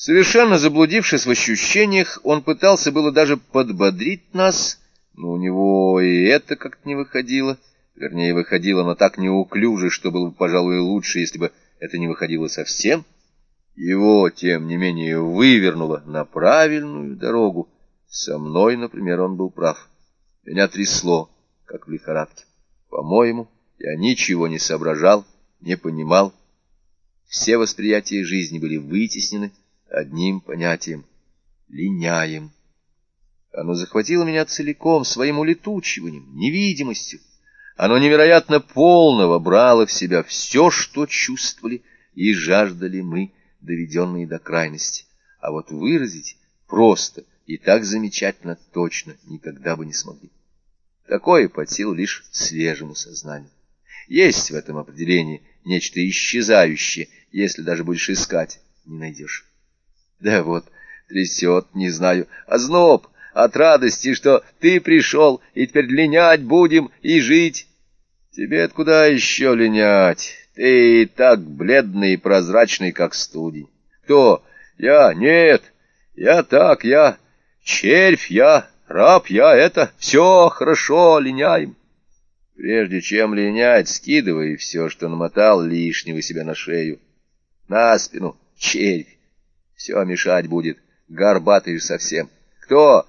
Совершенно заблудившись в ощущениях, он пытался было даже подбодрить нас, но у него и это как-то не выходило. Вернее, выходило, но так неуклюже, что было бы, пожалуй, лучше, если бы это не выходило совсем. Его, тем не менее, вывернуло на правильную дорогу. Со мной, например, он был прав. Меня трясло, как в лихорадке. По-моему, я ничего не соображал, не понимал. Все восприятия жизни были вытеснены одним понятием — линяем. Оно захватило меня целиком своим улетучиванием, невидимостью. Оно невероятно полного брало в себя все, что чувствовали и жаждали мы, доведенные до крайности. А вот выразить просто и так замечательно точно никогда бы не смогли. Такое под силу лишь свежему сознанию. Есть в этом определении нечто исчезающее, если даже будешь искать, не найдешь. Да вот, трясет, не знаю, озноб от радости, что ты пришел, и теперь линять будем и жить. Тебе откуда еще линять? Ты и так бледный и прозрачный, как студень. Кто? Я? Нет. Я так, я червь, я раб, я это. Все хорошо, линяем. Прежде чем линять, скидывай все, что намотал лишнего себе на шею. На спину, червь. Все мешать будет. Горбатый совсем. Кто?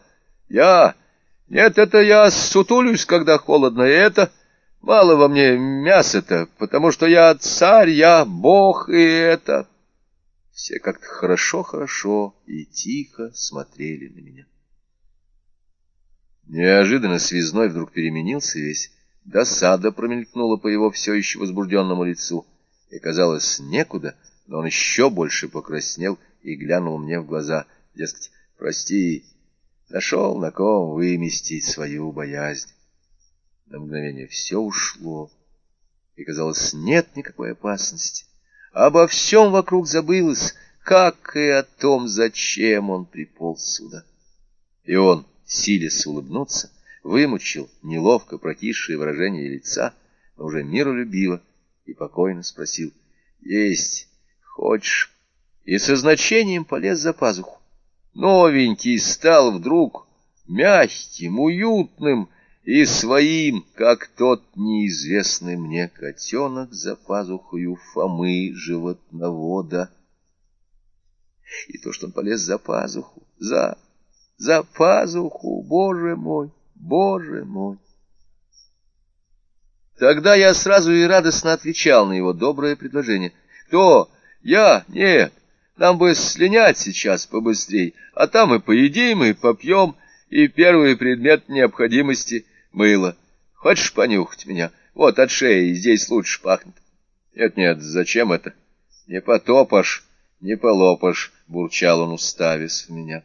Я? Нет, это я сутулюсь, когда холодно, и это... Мало во мне мяса-то, потому что я царь, я бог, и это... Все как-то хорошо-хорошо и тихо смотрели на меня. Неожиданно связной вдруг переменился весь. Досада промелькнула по его все еще возбужденному лицу, и, казалось, некуда, но он еще больше покраснел и глянул мне в глаза, дескать, прости, нашел на ком выместить свою боязнь. На мгновение все ушло, и, казалось, нет никакой опасности. Обо всем вокруг забылось, как и о том, зачем он приполз сюда. И он, силясь улыбнуться, вымучил неловко прокисшее выражение лица, но уже миролюбиво и покойно спросил, «Есть хочешь?» И со значением полез за пазуху. Новенький стал вдруг мягким, уютным и своим, как тот неизвестный мне котенок за пазухою Фомы животновода. И то, что он полез за пазуху, за, за пазуху, боже мой, боже мой. Тогда я сразу и радостно отвечал на его доброе предложение. Кто? Я? Нет. Нам бы слинять сейчас побыстрей, а там и поедим, и попьем, и первый предмет необходимости — мыло. Хочешь понюхать меня? Вот от шеи, здесь лучше пахнет. Нет-нет, зачем это? Не потопашь, не полопашь, — бурчал он, уставясь в меня.